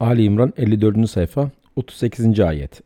Ali İmran 54. sayfa 38. ayet.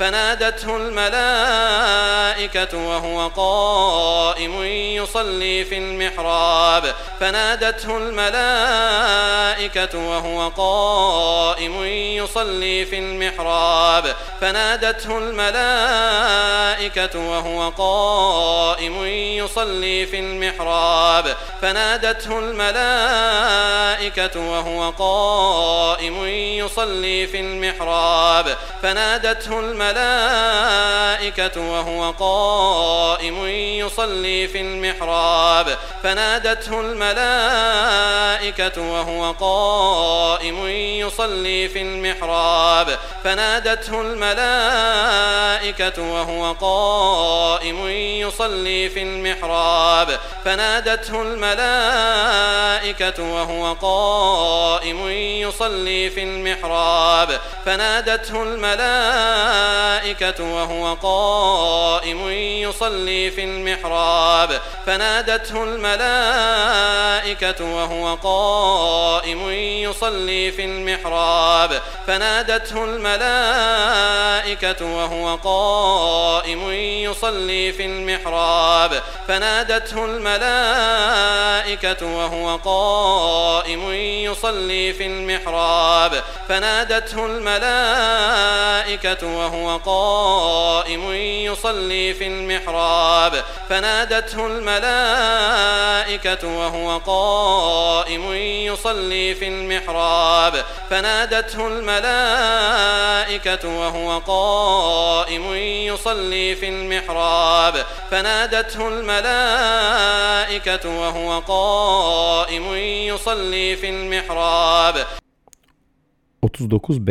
فنادته الملائكة وهو قائم يصلي في المحراب. فنادته الملائكة وهو قائم يصلي في المحراب. فنادته الملائكة وهو قائم يصلي في المحراب. فنادته الملائكة وهو قائم يصلي في المحراب. فنادته الملائكة وهو قائم يصلي في المحراب. فنادته الملائكة وهو قائم يصلي في المحراب. فنادته الملائكة وهو قائم يصلي في المحراب. فنادته الملائكة وهو قائم يصلي في المحراب. فنادته الملائكة وهو قائم يصلي في المحراب. فنادته الملائكة وهو قائم يصلي في المحراب. فنادته الملائكة وهو قائم يصلي في المحراب. فنادته الملائكة وهو قائم يصلي في المحراب. فنادته الملائكة وهو قائم يصلي في المحراب. فنادته الملائكة وهو قائم يصلي في المحراب. فنادته الملائكة وهو قائم يصلي في المحراب. فنادته الملائكة وهو قائم يصلي في المحراب. 39b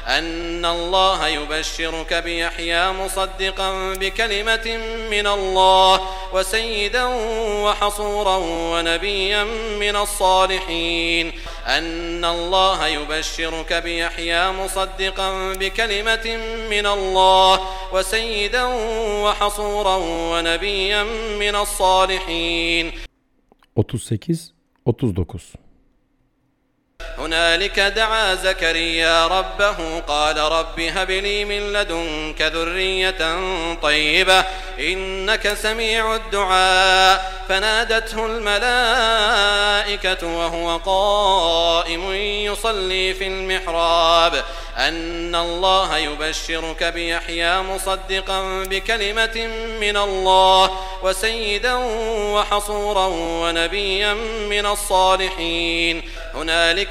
أن الله يبشرك بيحيى مصدقا بكلمة من الله وسيدا وحصورا ونبيا من الصالحين. أن الله يبشرك بيحيى مصدقا بكلمة من الله وسيدا وحصورا ونبيا من الصالحين. 38 39 هنالك دعا زكريا ربه قال رب هب لي من لدنك ذرية طيبة إنك سميع الدعاء. فنادته الملائكة وهو قائم يصلي في المحراب. أن الله يبشرك بيحيى مصدقا بكلمة من الله وسيدا وحصورا ونبيا من الصالحين. هنالك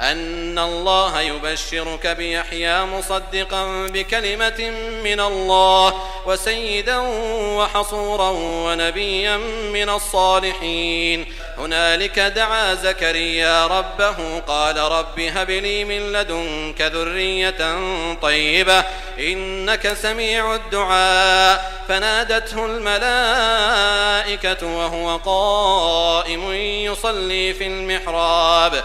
أن الله يبشرك بيحيى مصدقا بكلمة من الله وسيدا وحصورا ونبيا من الصالحين. هنالك دعا زكريا ربه قال رب هب لي من لدنك ذرية طيبة إنك سميع الدعاء. فنادته الملائكة وهو قائم يصلي في المحراب.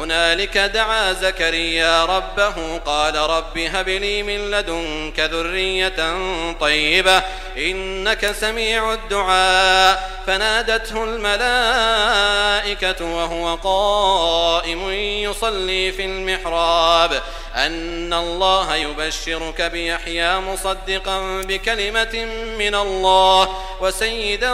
هنالك دعا زكريا ربه قال رب هب لي من لدنك ذرية طيبة إنك سميع الدعاء. فنادته الملائكة وهو قائم يصلي في المحراب. أن الله يبشرك بيحيى مصدقا بكلمة من الله وسيدا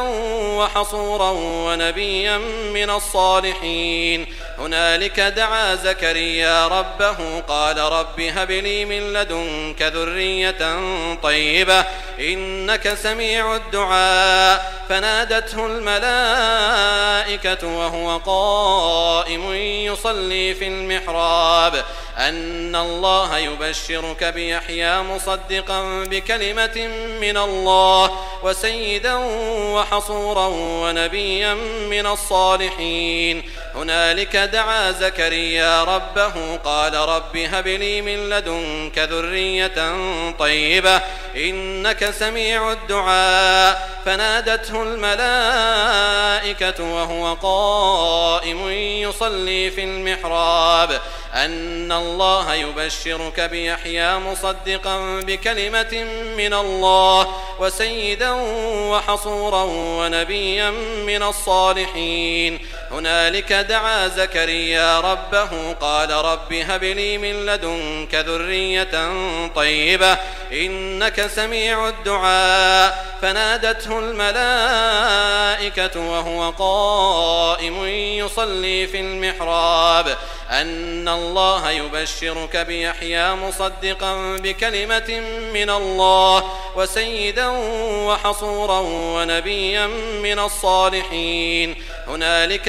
وحصورا ونبيا من الصالحين. هنالك دعا زكريا ربه قال رب هب لي من لدنك ذرية طيبة إنك سميع الدعاء. فنادته الملائكة وهو قائم يصلي في المحراب. أن الله يبشرك بيحيى مصدقا بكلمة من الله وسيدا وحصورا ونبيا من الصالحين. هنالك دعا زكريا ربه قال رب هب لي من لدنك ذرية طيبة إنك سميع الدعاء. فنادته الملائكة وهو قائم يصلي في المحراب. أن الله يبشرك بيحيى مصدقا بكلمة من الله وسيدا وحصورا ونبيا من الصالحين. هنالك دعا زكريا ربه قال رب هب لي من لدنك ذرية طيبة إنك سميع الدعاء فنادته الملائكة وهو قائم يصلي في المحراب أن الله يبشرك بيحيى مصدقا بكلمة من الله وسيدا وحصورا ونبيا من الصالحين هنالك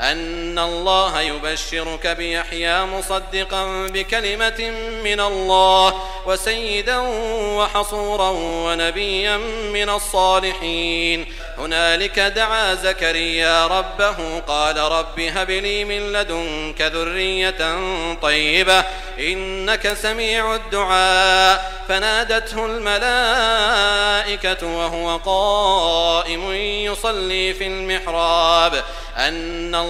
أن الله يبشرك بيحيى مصدقا بكلمة من الله وسيدا وحصورا ونبيا من الصالحين. هنالك دعا زكريا ربه قال رب هب لي من لدنك ذرية طيبة إنك سميع الدعاء. فنادته الملائكة وهو قائم يصلي في المحراب. أن الله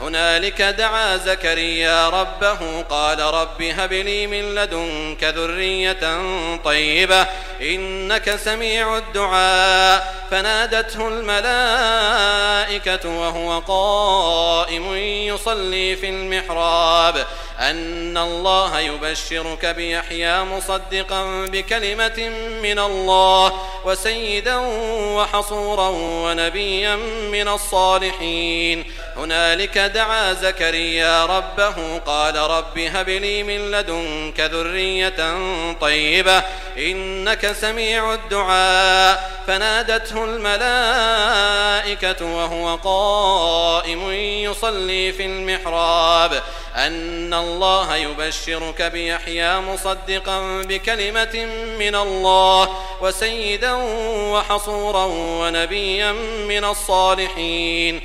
هنالك دعا زكريا ربه قال رب هب لي من لدنك ذرية طيبة إنك سميع الدعاء. فنادته الملائكة وهو قائم يصلي في المحراب. أن الله يبشرك بيحيى مصدقا بكلمة من الله وسيدا وحصورا ونبيا من الصالحين. هنالك دعا زكريا ربه قال رب هب لي من لدنك ذرية طيبة إنك سميع الدعاء. فنادته الملائكة وهو قائم يصلي في المحراب. أن الله يبشرك بيحيى مصدقا بكلمة من الله وسيدا وحصورا ونبيا من الصالحين.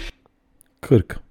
40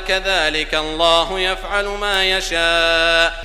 كذلك الله يفعل ما يشاء.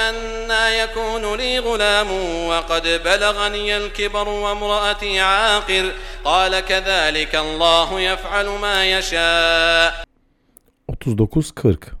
أنا يكون لي غلام وقد بلغني الكبر وامرأتي عاقر. قال كذلك الله يفعل ما يشاء. 39 40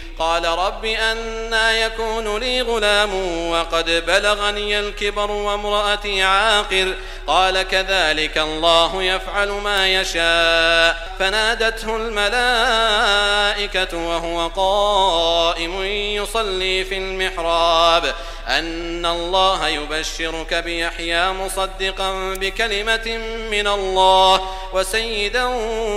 قال رب أنا يكون لي غلام وقد بلغني الكبر وامرأتي عاقر. قال كذلك الله يفعل ما يشاء. فنادته الملائكة وهو قائم يصلي في المحراب. أن الله يبشرك بيحيى مصدقا بكلمة من الله وسيدا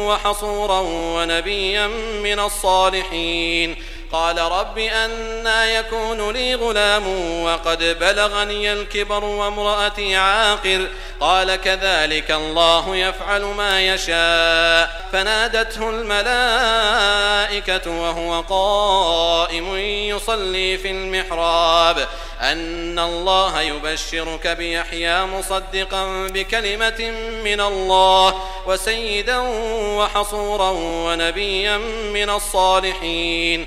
وحصورا ونبيا من الصالحين. قال رب أنا يكون لي غلام وقد بلغني الكبر وامرأتي عاقر. قال كذلك الله يفعل ما يشاء. فنادته الملائكة وهو قائم يصلي في المحراب. أن الله يبشرك بيحيى مصدقا بكلمة من الله وسيدا وحصورا ونبيا من الصالحين.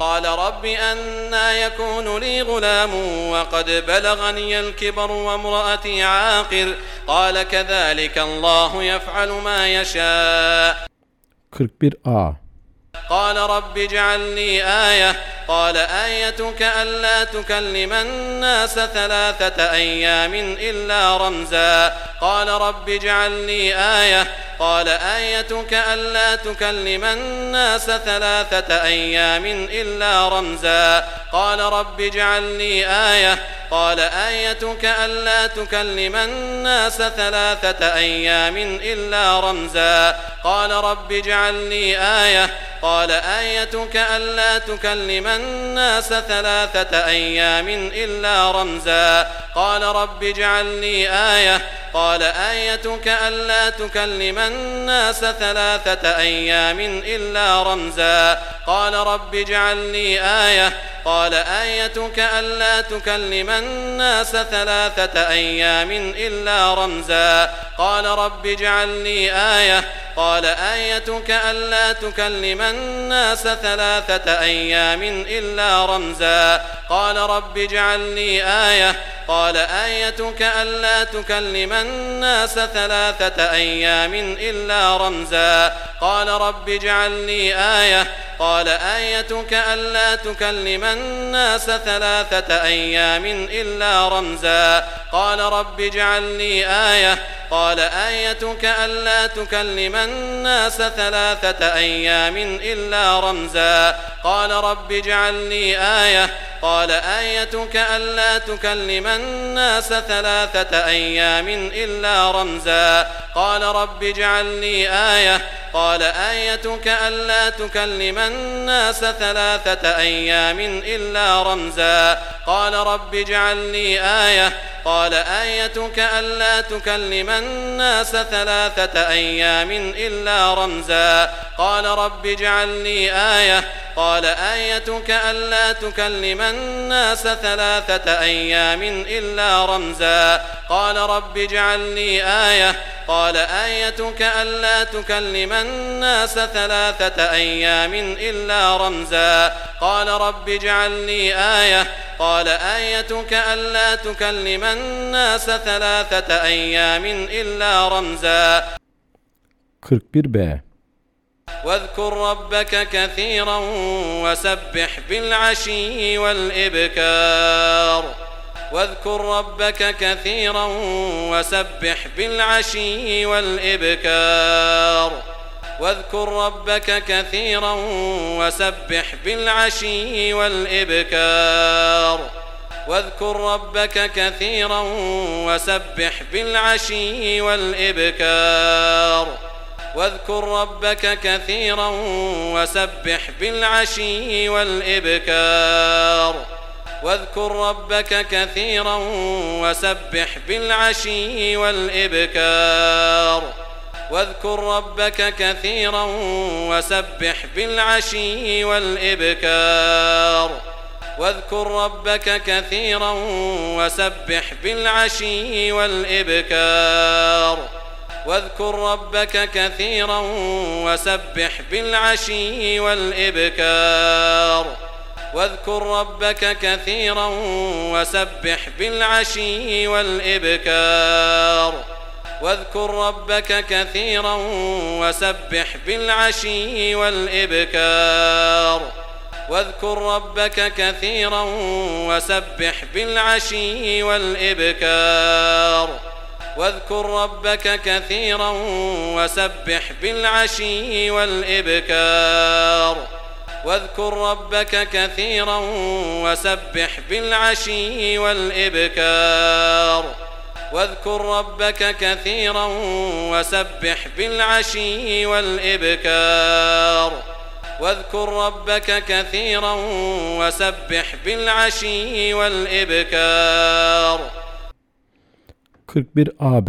قال رب أنا يكون لي غلام وقد بلغني الكبر وامرأتي عاقر. قال كذلك الله يفعل ما يشاء. 41a قال رب اجعل لي آية. قال آيتك ألا تكلم الناس ثلاثة أيام إلا رمزا. قال رب اجعل لي آية. قال آيتك ألا تكلم الناس ثلاثة أيام إلا رمزا. قال رب اجعل لي آية. قال آيتك ألا تكلم الناس ثلاثة أيام إلا رمزا. قال رب اجعل لي آية. قال آيتك ألا تكلم الناس ثلاثة أيام إلا رمزا قال رب اجعل لي آية. قال آيتك ألا تكلم الناس ثلاثة أيام إلا رمزا. قال رب اجعل لي آية. قال آيتك ألا تكلم الناس ثلاثة أيام إلا رمزا. قال رب اجعل لي آية. قال آيتك ألا تكلم الناس ثلاثة أيام إلا رمزا. قال رب اجعل لي آية. قال آيتك ألا تكلم الناس ثلاثة أيام إلا رمزا. قال رب اجعل لي آية. قال آيتك ألا تكلم الناس ثلاثة أيام إلا رمزا. قال رب اجعل لي آية. قال آيتك ألا تكلم الناس ثلاثة أيام إلا رمزا. قال رب اجعل لي آية. قال آيتك ألا تكلم الناس ثلاثة أيام إلا رمزا. قال رب اجعل لي آية. قال آيتك ألا تكلم الناس ثلاثة أيام إلا رمزا. قال رب اجعل لي آية. قال آيتك ألا تكلم الناس ثلاثة أيام إلا رمزا. قال رب اجعل لي آية. قال آيتك ألا تكلم الناس ثلاثة أيام إلا رمزا. قال رب اجعل لي آية. قال آيتك ألا تكلم الناس ثلاثة أيام إلا رمزا. قال رب اجعل لي آية. قال آيتك ألا تكلم الناس ثلاثة أيام إلا رمزا. 41b واذكر ربك كثيرا وسبح بالعشي والإبكار. واذكر ربك كثيرا وسبح بالعشي والإبكار. واذكر ربك كثيرا وسبح بالعشي والإبكار. واذكر ربك كثيرا وسبح بالعشي والإبكار. واذكر ربك كثيرا وسبح بالعشي والإبكار. واذكر ربك كثيرا وسبح بالعشي والإبكار. واذكر ربك كثيرا وسبح بالعشي والإبكار. واذكر ربك كثيرا وسبح بالعشي والإبكار. واذكر ربك كثيرا وسبح بالعشي والإبكار. واذكر ربك كثيرا وسبح بالعشي والإبكار. واذكر ربك كثيرا وسبح بالعشي والإبكار. واذكر ربك كثيرا وسبح بالعشي والإبكار. واذكر ربك كثيرا وسبح بالعشي والإبكار. واذكر ربك كثيرا وسبح بالعشي والإبكار. واذكر ربك كثيرا وسبح بالعشي والإبكار. واذكر ربك كثيرا وسبح بالعشي والإبكار. 41ab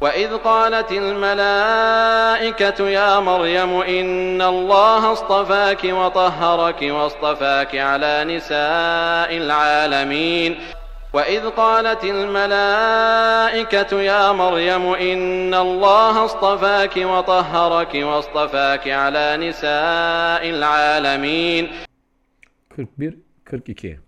وإذ قالت الملائكة يا مريم إن الله اصطفاك وطهرك واصطفاك على نساء العالمين وإذ قالت الملائكة يا مريم إن الله اصطفاك وطهرك واصطفاك على نساء العالمين 41 42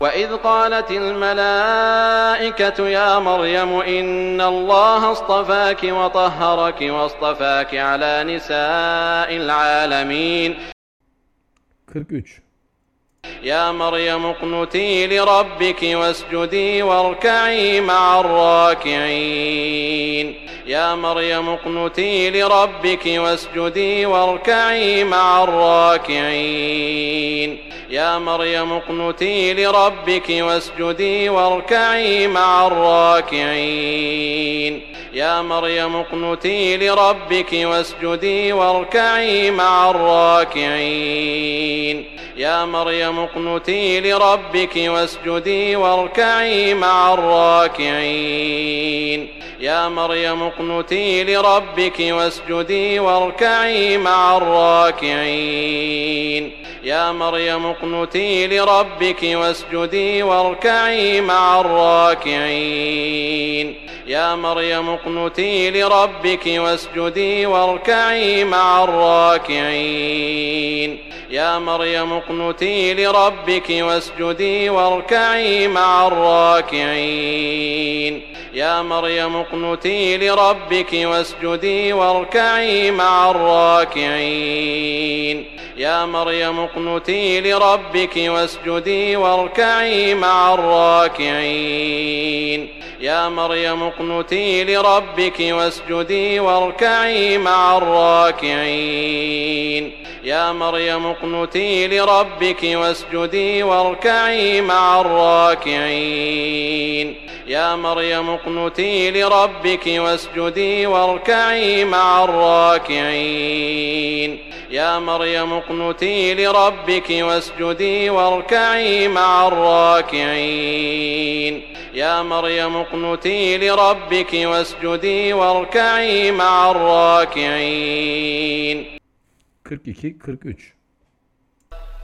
وإذ قالت الملائكة يا مريم إن الله اصطفاك وطهرك واصطفاك على نساء العالمين 43 يا مريم اقنتي لربك واسجدي واركعي مع الراكعين. يا مريم اقنتي لربك واسجدي واركعي مع الراكعين. يا مريم اقنتي لربك واسجدي واركعي مع الراكعين. يا مريم اقنتي لربك واسجدي واركعي مع الراكعين. يا مريم اقنتي لربك واسجدي واركعي مع الراكعين. يا مريم اقنتي لربك واسجدي واركعي مع الراكعين. يا مريم اقنتي لربك واسجدي واركعي مع الراكعين. يا مريم اقنتي لربك واسجدي واركعي مع الراكعين. يا مريم اقنتي لربك واسجدي واركعي مع الراكعين. يا مريم اقنتي لربك واسجدي واركعي مع الراكعين. يا مريم اقنتي لربك واسجدي واركعي مع الراكعين. يا مريم اقنتي لربك واسجدي واركعي مع الراكعين. يا مريم اقنتي لربك واسجدي واركعي مع الراكعين. يا مريم اقنتي لربك واسجدي واركعي مع الراكعين. يا مريم اقنتي لربك واسجدي واركعي مع الراكعين. يا مريم اقنتي لربك واسجدي واركعي مع الراكعين. 42 43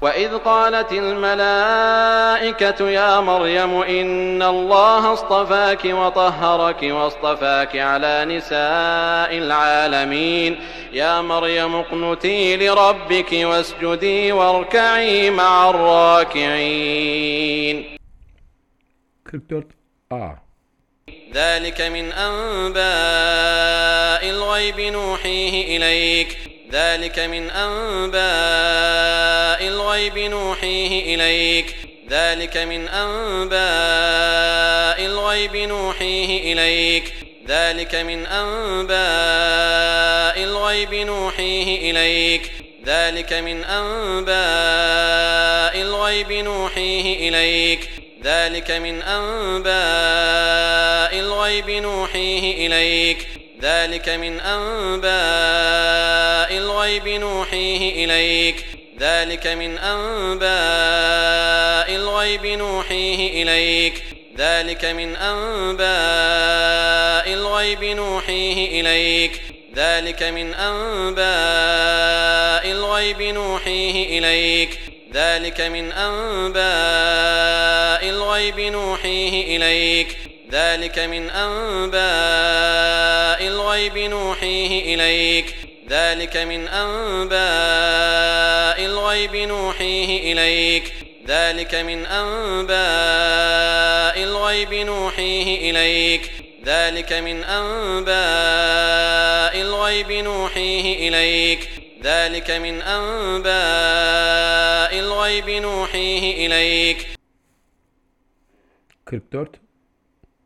وإذ قالت الملائكة يا مريم إن الله اصطفاك وطهرك واصطفاك على نساء العالمين يا مريم اقنتي لربك واسجدي واركعي مع الراكعين 44 A. ذلك من أنباء الغيب نوحيه إليك ذلك من أنباء الغيب نوحيه إليك. ذلك من أنباء الغيب نوحيه إليك. ذلك من أنباء الغيب نوحيه إليك. ذلك من أنباء الغيب نوحيه إليك. ذلك من أنباء الغيب نوحيه إليك. ذلك من أنباء الغيب نوحيه إليك. ذلك من أنباء الغيب نوحيه إليك. ذلك من أنباء الغيب نوحيه إليك. ذلك من أنباء الغيب نوحيه إليك. ذلك من أنباء الغيب نوحيه إليك. ذلك من أنباء الغيب نوحيه إليك. ذلك من أنباء الغيب نوحيه إليك. ذلك من أنباء الغيب نوحيه إليك. ذلك من أنباء الغيب نوحيه إليك. ذلك من أنباء الغيب نوحيه إليك. 44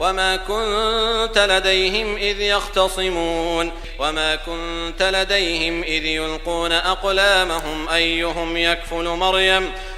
وما كنت لديهم إذ يختصمون وما كنت لديهم إذ يلقون أقلامهم أيهم يكفل مريم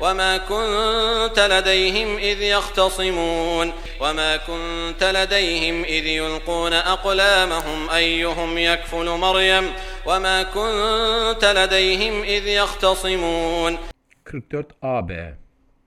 وما كنت لديهم إذ يختصمون وما كنت لديهم إذ يلقون أقلامهم أيهم يكفل مريم وما كنت لديهم إذ يختصمون 44 AB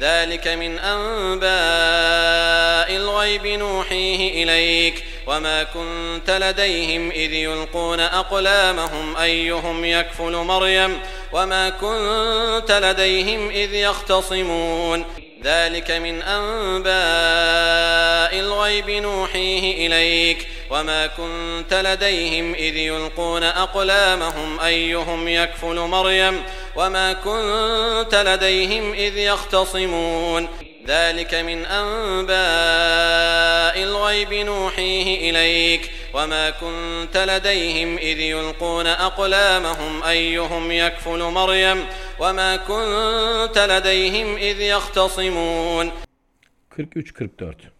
ذلك من أنباء الغيب نوحيه إليك وما كنت لديهم إذ يلقون أقلامهم أيهم يكفل مريم وما كنت لديهم إذ يختصمون ذلك من أنباء الغيب نوحيه إليك وما كنت لديهم إذ يلقون أقلامهم أيهم يكفل مريم وما كنت لديهم إذ يختصمون ذلك من أنباء الغيب نوحيه إليك وما كنت لديهم إذ يلقون أقلامهم أيهم يكفل مريم وما كنت لديهم إذ يختصمون 43 44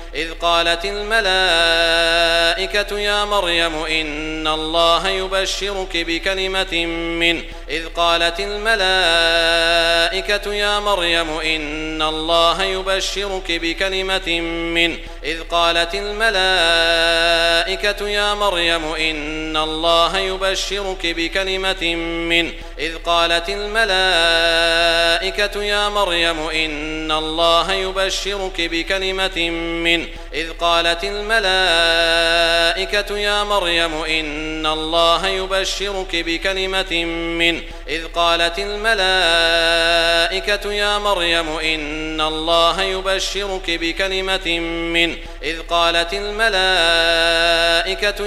إذ قالت الملائكة يا مريم إن الله يبشرك بكلمة من إذ قالت الملائكة يا مريم إن الله يبشرك بكلمة من إذ قالت الملائكة يا مريم إن الله يبشرك بكلمة من إذ قالت الملائكة يا مريم إن الله يبشرك بكلمة إذ قالت الملائكة يا مريم إن الله يبشرك بكلمة من. إذ قالت الملائكة يا مريم إن الله يبشرك بكلمة من. إذ قالت الملائكة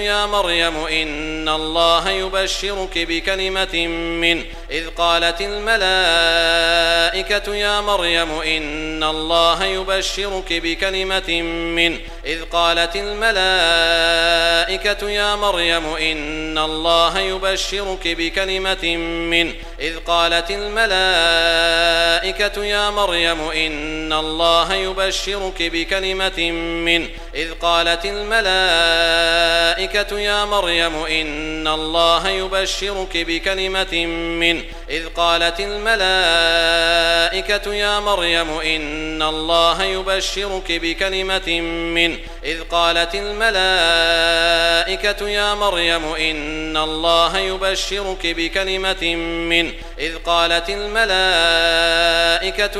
يا مريم إن الله يبشرك بكلمة من. إذ قالت الملائكة يا مريم إن الله يبشرك بكلمة من إذ قالت الملائكة يا مريم إن الله يبشرك بكلمة من إذ قالت الملائكة يا مريم إن الله يبشرك بكلمة من إذ قالت الملائكة يا مريم إن الله يبشرك بكلمة من إذ قالت الملائكة يا مريم إن الله يبشرك بكلمة من إذ قالت الملائكة يا مريم إن الله يبشرك بكلمة من إذ قالت الملائكة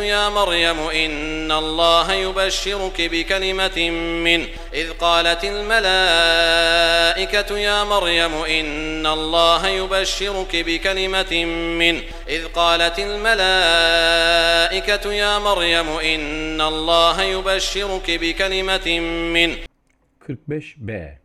يا مريم إن الله يبشرك بكلمة من إذ قالت الملائكة يا مريم إن الله يبشرك بكلمة من إذ قالت الملائكة يا مريم إن الله يبشرك بكلمة من 45B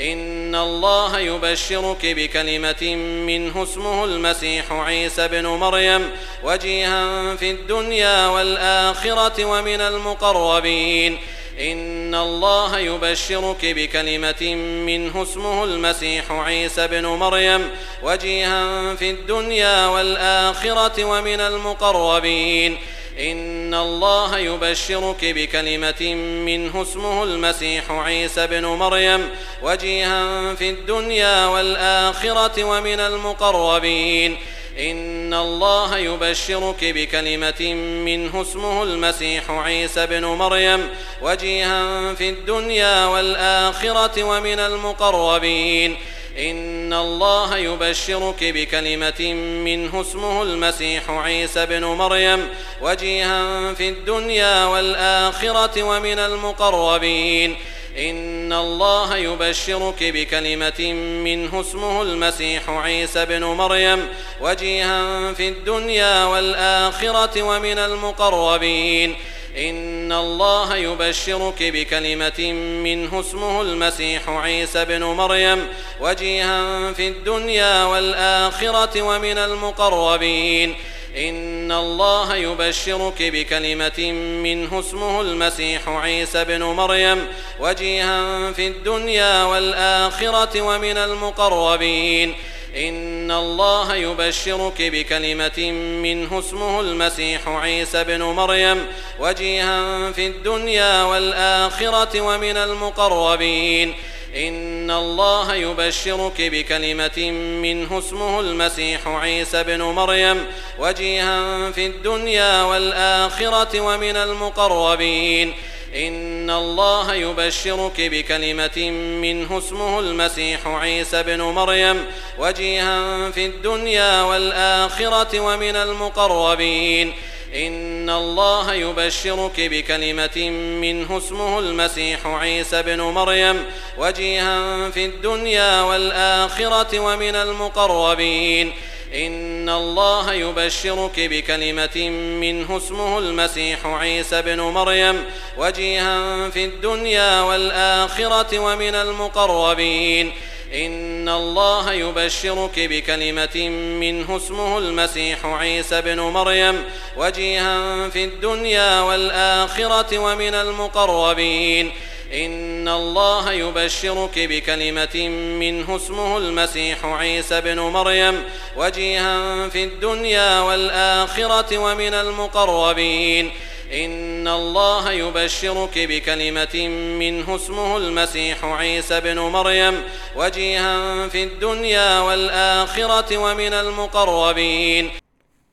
إن الله يبشرك بكلمة منه اسمه المسيح عيسى بن مريم وجيها في الدنيا والآخرة ومن المقربين. إن الله يبشرك بكلمة منه اسمه المسيح عيسى بن مريم وجيها في الدنيا والآخرة ومن المقربين. إن الله يبشرك بكلمة منه اسمه المسيح عيسى بن مريم وجيها في الدنيا والآخرة ومن المقربين. إن الله يبشرك بكلمة منه اسمه المسيح عيسى بن مريم وجيها في الدنيا والآخرة ومن المقربين. إن الله يبشرك بكلمة منه اسمه المسيح عيسى بن مريم وجيها في الدنيا والآخرة ومن المقربين. إن الله يبشرك بكلمة منه اسمه المسيح عيسى بن مريم وجيها في الدنيا والآخرة ومن المقربين. إن الله يبشرك بكلمة منه اسمه المسيح عيسى بن مريم وجيها في الدنيا والآخرة ومن المقربين. إن الله يبشرك بكلمة منه اسمه المسيح عيسى بن مريم وجيها في الدنيا والآخرة ومن المقربين. إن الله يبشرك بكلمة منه اسمه المسيح عيسى بن مريم وجيها في الدنيا والآخرة ومن المقربين. إن الله يبشرك بكلمة منه اسمه المسيح عيسى بن مريم وجيها في الدنيا والآخرة ومن المقربين. إن الله يبشرك بكلمة منه اسمه المسيح عيسى بن مريم وجيها في الدنيا والآخرة ومن المقربين. إن الله يبشرك بكلمة منه اسمه المسيح عيسى بن مريم وجيها في الدنيا والآخرة ومن المقربين. إن الله يبشرك بكلمة منه اسمه المسيح عيسى بن مريم وجيها في الدنيا والآخرة ومن المقربين. إن الله يبشرك بكلمة منه اسمه المسيح عيسى بن مريم وجيها في الدنيا والآخرة ومن المقربين. إن الله يبشرك بكلمة منه اسمه المسيح عيسى بن مريم وجيها في الدنيا والآخرة ومن المقربين. إن الله يبشرك بكلمة منه اسمه المسيح عيسى بن مريم وجيها في الدنيا والآخرة ومن المقربين.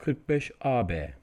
45 AB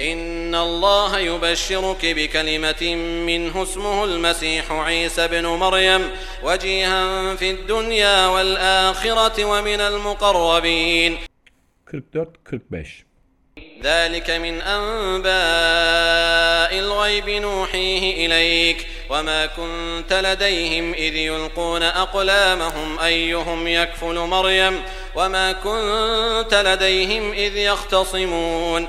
إن الله يبشرك بكلمة منه اسمه المسيح عيسى بن مريم وجيها في الدنيا والآخرة ومن المقربين. 44 45 ذلك من أنباء الغيب نوحيه إليك وما كنت لديهم إذ يلقون أقلامهم أيهم يكفل مريم وما كنت لديهم إذ يختصمون.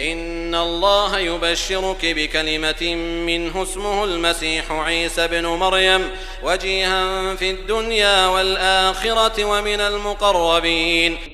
إن الله يبشرك بكلمة منه اسمه المسيح عيسى بن مريم وجيها في الدنيا والآخرة ومن المقربين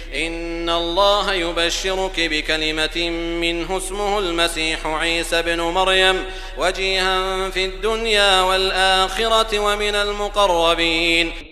إن الله يبشرك بكلمة منه اسمه المسيح عيسى بن مريم وجيها في الدنيا والآخرة ومن المقربين.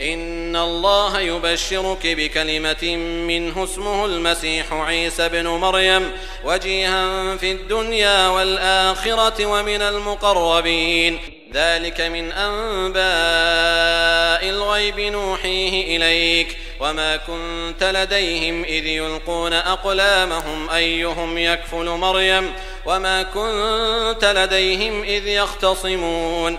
إن الله يبشرك بكلمة منه اسمه المسيح عيسى بن مريم وجيها في الدنيا والآخرة ومن المقربين. ذلك من أنباء الغيب نوحيه إليك. وما كنت لديهم إذ يلقون أقلامهم أيهم يكفل مريم وما كنت لديهم إذ يختصمون.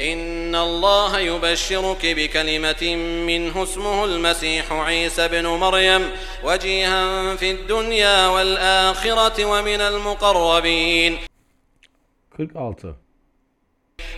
إن الله يبشرك بكلمة منه اسمه المسيح عيسى بن مريم وجيها في الدنيا والآخرة ومن المقربين 46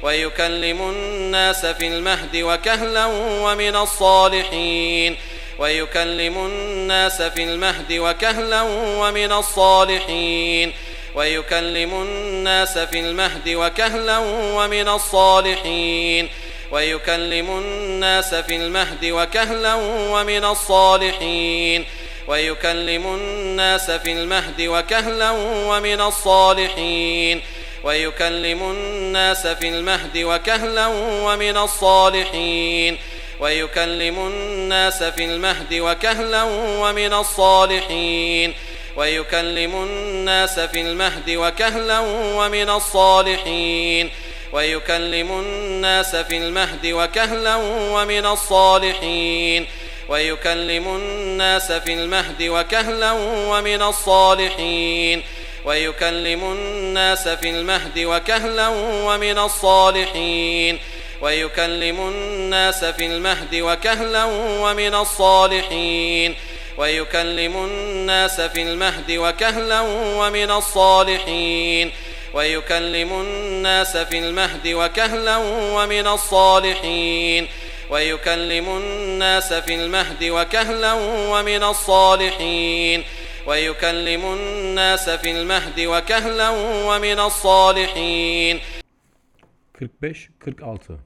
ويكلم الناس في المهد وكهلا ومن الصالحين ويكلم الناس في المهد وكهلا ومن الصالحين ويكلم الناس في المهد وكهلا ومن الصالحين. ويكلم الناس في المهد وكهلا ومن الصالحين. ويكلم الناس في المهد وكهلا ومن الصالحين. ويكلم الناس في المهد وكهلا ومن الصالحين. ويكلم الناس في المهد وكهلا ومن الصالحين. ويكلم الناس في المهد وكهلا ومن الصالحين. ويكلم الناس في المهد وكهلا ومن الصالحين. ويكلم الناس في المهد وكهلا ومن الصالحين. ويكلم الناس في المهد وكهلا ومن الصالحين. ويكلم الناس في المهد وكهلا ومن الصالحين. ويكلم الناس في المهد وكهلا ومن الصالحين. ويكلم الناس في المهد وكهلا ومن الصالحين. ويكلم الناس في المهد وكهلا ومن الصالحين. ويكلم الناس في المهد وكهلا ومن الصالحين. 45 46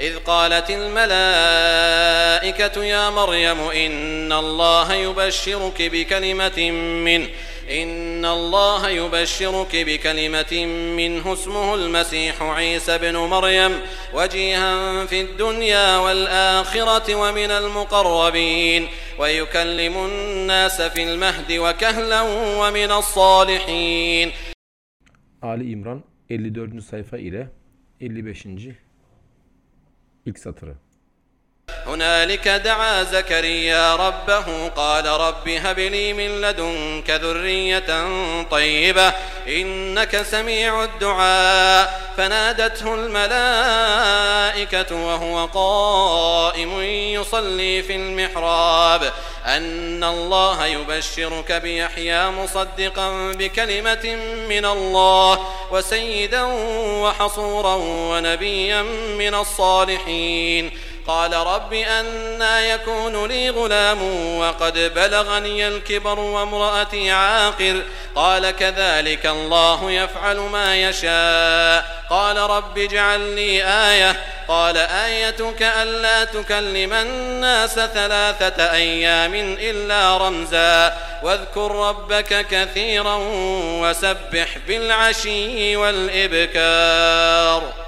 إذ قالت الملائكة يا مريم إن الله يبشرك بكلمة منه إن الله يبشرك بكلمة منه اسمه المسيح عيسى بن مريم وجيها في الدنيا والآخرة ومن المقربين ويكلم الناس في المهد وكهلا ومن الصالحين Ali İmran 54. sayfa ile 55. ilk satırı. هنالك دعا زكريا ربه قال رب هب لي من لدنك ذرية طيبة إنك سميع الدعاء. فنادته الملائكة وهو قائم يصلي في المحراب. أن الله يبشرك بيحيى مصدقا بكلمة من الله وسيدا وحصورا ونبيا من الصالحين. قال رب أنا يكون لي غلام وقد بلغني الكبر وامرأتي عاقر. قال كذلك الله يفعل ما يشاء. قال رب اجعل لي آية. قال آيتك ألا تكلم الناس ثلاثة أيام إلا رمزا. واذكر ربك كثيرا وسبح بالعشي والإبكار.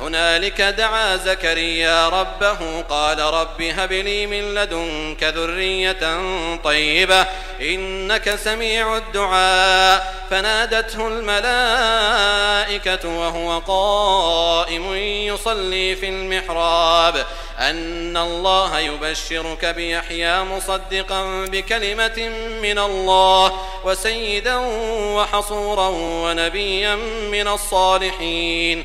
هنالك دعا زكريا ربه قال رب هب لي من لدنك ذرية طيبة إنك سميع الدعاء. فنادته الملائكة وهو قائم يصلي في المحراب. أن الله يبشرك بيحيى مصدقا بكلمة من الله وسيدا وحصورا ونبيا من الصالحين.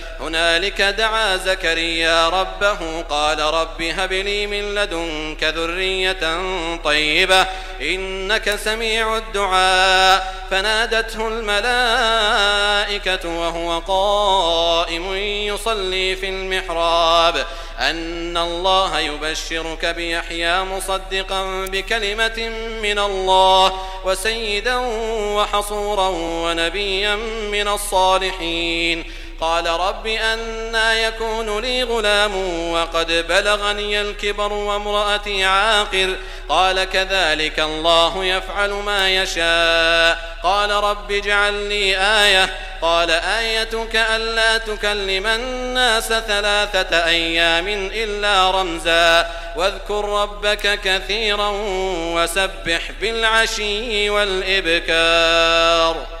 هنالك دعا زكريا ربه قال رب هب لي من لدنك ذرية طيبة إنك سميع الدعاء. فنادته الملائكة وهو قائم يصلي في المحراب. أن الله يبشرك بيحيى مصدقا بكلمة من الله وسيدا وحصورا ونبيا من الصالحين. قال رب أنا يكون لي غلام وقد بلغني الكبر وامرأتي عاقر. قال كذلك الله يفعل ما يشاء. قال رب اجعل لي آية. قال آيتك ألا تكلم الناس ثلاثة أيام إلا رمزا. واذكر ربك كثيرا وسبح بالعشي والإبكار.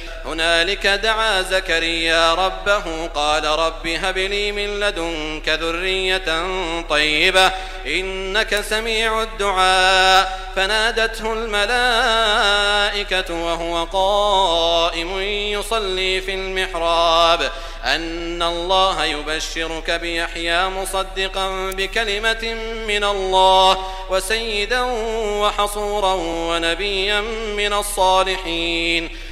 هنالك دعا زكريا ربه قال رب هب لي من لدنك ذرية طيبة إنك سميع الدعاء. فنادته الملائكة وهو قائم يصلي في المحراب. أن الله يبشرك بيحيى مصدقا بكلمة من الله وسيدا وحصورا ونبيا من الصالحين.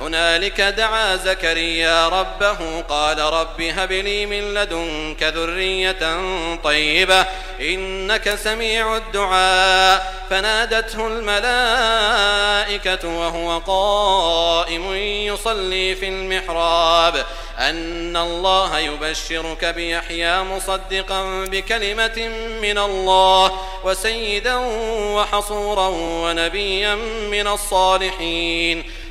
هنالك دعا زكريا ربه قال رب هب لي من لدنك ذرية طيبة إنك سميع الدعاء. فنادته الملائكة وهو قائم يصلي في المحراب. أن الله يبشرك بيحيى مصدقا بكلمة من الله وسيدا وحصورا ونبيا من الصالحين.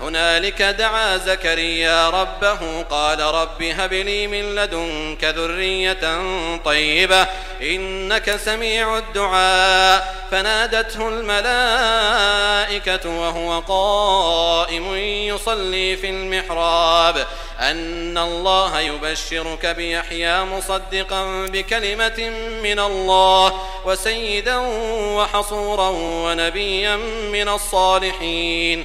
هنالك دعا زكريا ربه قال رب هب لي من لدنك ذرية طيبة إنك سميع الدعاء. فنادته الملائكة وهو قائم يصلي في المحراب. أن الله يبشرك بيحيى مصدقا بكلمة من الله وسيدا وحصورا ونبيا من الصالحين.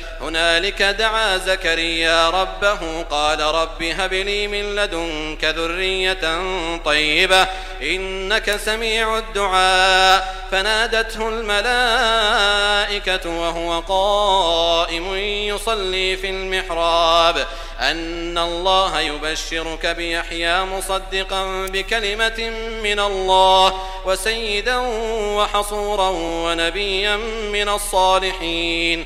هنالك دعا زكريا ربه قال رب هب لي من لدنك ذرية طيبة إنك سميع الدعاء. فنادته الملائكة وهو قائم يصلي في المحراب. أن الله يبشرك بيحيى مصدقا بكلمة من الله وسيدا وحصورا ونبيا من الصالحين.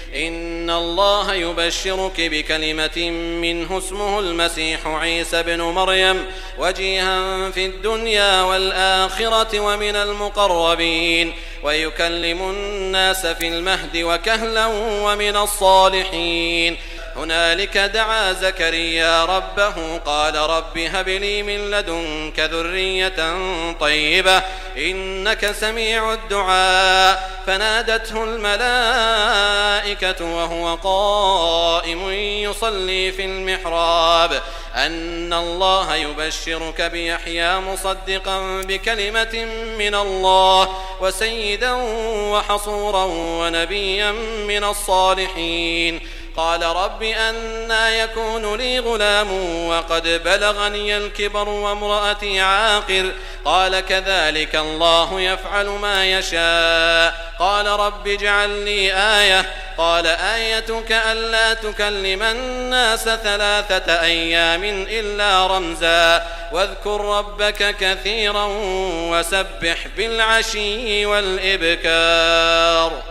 إن الله يبشرك بكلمة منه اسمه المسيح عيسى بن مريم وجيها في الدنيا والآخرة ومن المقربين ويكلم الناس في المهد وكهلا ومن الصالحين. هنالك دعا زكريا ربه قال رب هب لي من لدنك ذرية طيبة إنك سميع الدعاء. فنادته الملائكة وهو قائم يصلي في المحراب. أن الله يبشرك بيحيى مصدقا بكلمة من الله وسيدا وحصورا ونبيا من الصالحين. قال رب أنا يكون لي غلام وقد بلغني الكبر وامرأتي عاقر. قال كذلك الله يفعل ما يشاء. قال رب اجعل لي آية. قال آيتك ألا تكلم الناس ثلاثة أيام إلا رمزا. واذكر ربك كثيرا وسبح بالعشي والإبكار.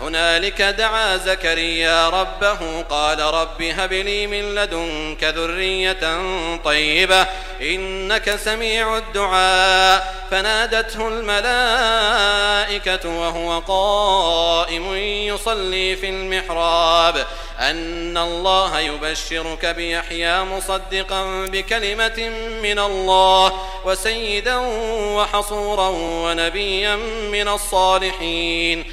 هنالك دعا زكريا ربه قال رب هب لي من لدنك ذرية طيبة إنك سميع الدعاء. فنادته الملائكة وهو قائم يصلي في المحراب. أن الله يبشرك بيحيى مصدقا بكلمة من الله وسيدا وحصورا ونبيا من الصالحين.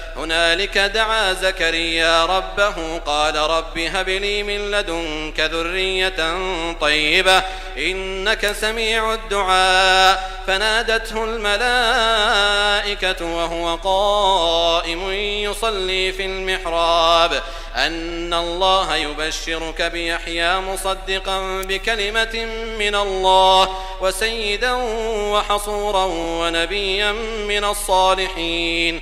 هنالك دعا زكريا ربه قال رب هب لي من لدنك ذرية طيبة إنك سميع الدعاء. فنادته الملائكة وهو قائم يصلي في المحراب. أن الله يبشرك بيحيى مصدقا بكلمة من الله وسيدا وحصورا ونبيا من الصالحين.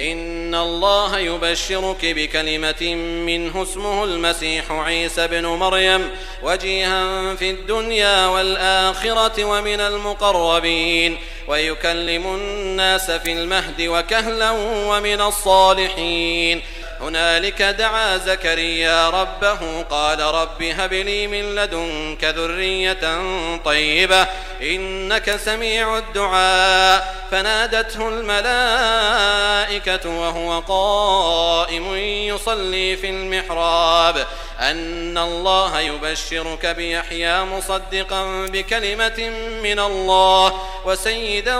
إن الله يبشرك بكلمة منه اسمه المسيح عيسى بن مريم وجيها في الدنيا والآخرة ومن المقربين ويكلم الناس في المهد وكهلا ومن الصالحين هنالك دعا زكريا ربه قال رب هب لي من لدنك ذرية طيبة إنك سميع الدعاء. فنادته الملائكة وهو قائم يصلي في المحراب. أن الله يبشرك بيحيى مصدقا بكلمة من الله وسيدا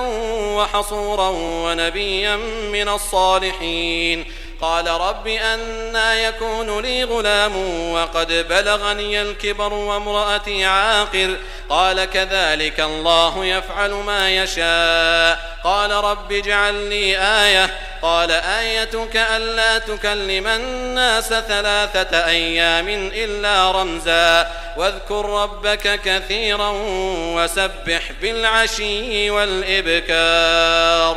وحصورا ونبيا من الصالحين. قال رب أنا يكون لي غلام وقد بلغني الكبر وامرأتي عاقر. قال كذلك الله يفعل ما يشاء. قال رب اجعل لي آية. قال آيتك ألا تكلم الناس ثلاثة أيام إلا رمزا. واذكر ربك كثيرا وسبح بالعشي والإبكار.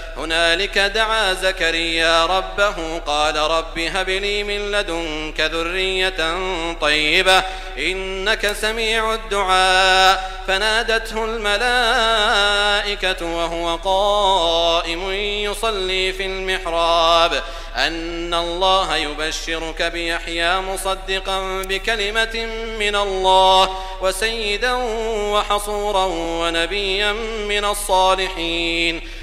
هنالك دعا زكريا ربه قال رب هب لي من لدنك ذرية طيبة إنك سميع الدعاء. فنادته الملائكة وهو قائم يصلي في المحراب. أن الله يبشرك بيحيى مصدقا بكلمة من الله وسيدا وحصورا ونبيا من الصالحين.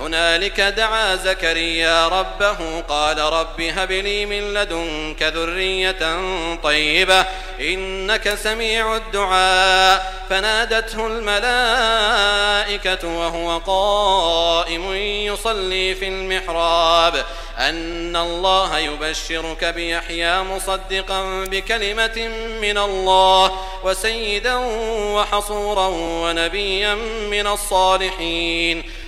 هنالك دعا زكريا ربه قال رب هب لي من لدنك ذرية طيبة إنك سميع الدعاء. فنادته الملائكة وهو قائم يصلي في المحراب. أن الله يبشرك بيحيى مصدقا بكلمة من الله وسيدا وحصورا ونبيا من الصالحين.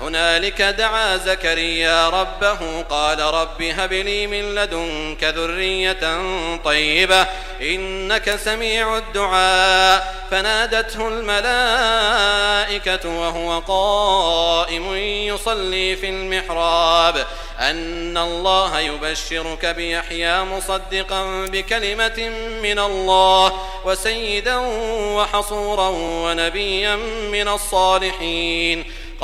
هنالك دعا زكريا ربه قال رب هب لي من لدنك ذرية طيبة إنك سميع الدعاء. فنادته الملائكة وهو قائم يصلي في المحراب. أن الله يبشرك بيحيى مصدقا بكلمة من الله وسيدا وحصورا ونبيا من الصالحين.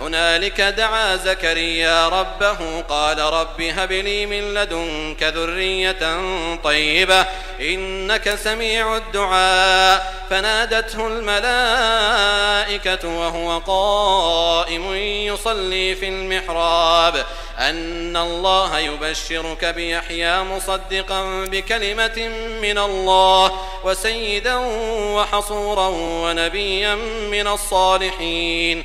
هنالك دعا زكريا ربه قال رب هب لي من لدنك ذرية طيبة إنك سميع الدعاء. فنادته الملائكة وهو قائم يصلي في المحراب. أن الله يبشرك بيحيى مصدقا بكلمة من الله وسيدا وحصورا ونبيا من الصالحين.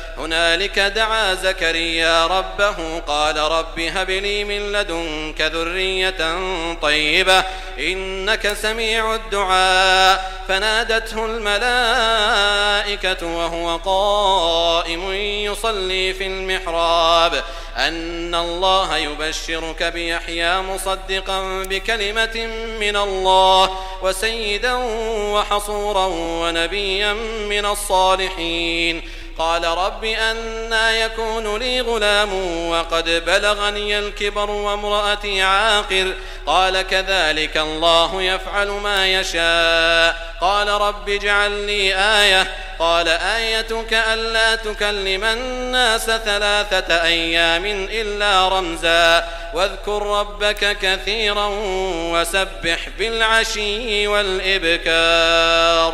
هنالك دعا زكريا ربه قال رب هب لي من لدنك ذرية طيبة إنك سميع الدعاء. فنادته الملائكة وهو قائم يصلي في المحراب. أن الله يبشرك بيحيى مصدقا بكلمة من الله وسيدا وحصورا ونبيا من الصالحين. قال رب أنا يكون لي غلام وقد بلغني الكبر وامرأتي عاقر. قال كذلك الله يفعل ما يشاء. قال رب اجعل لي آية. قال آيتك ألا تكلم الناس ثلاثة أيام إلا رمزا. واذكر ربك كثيرا وسبح بالعشي والإبكار.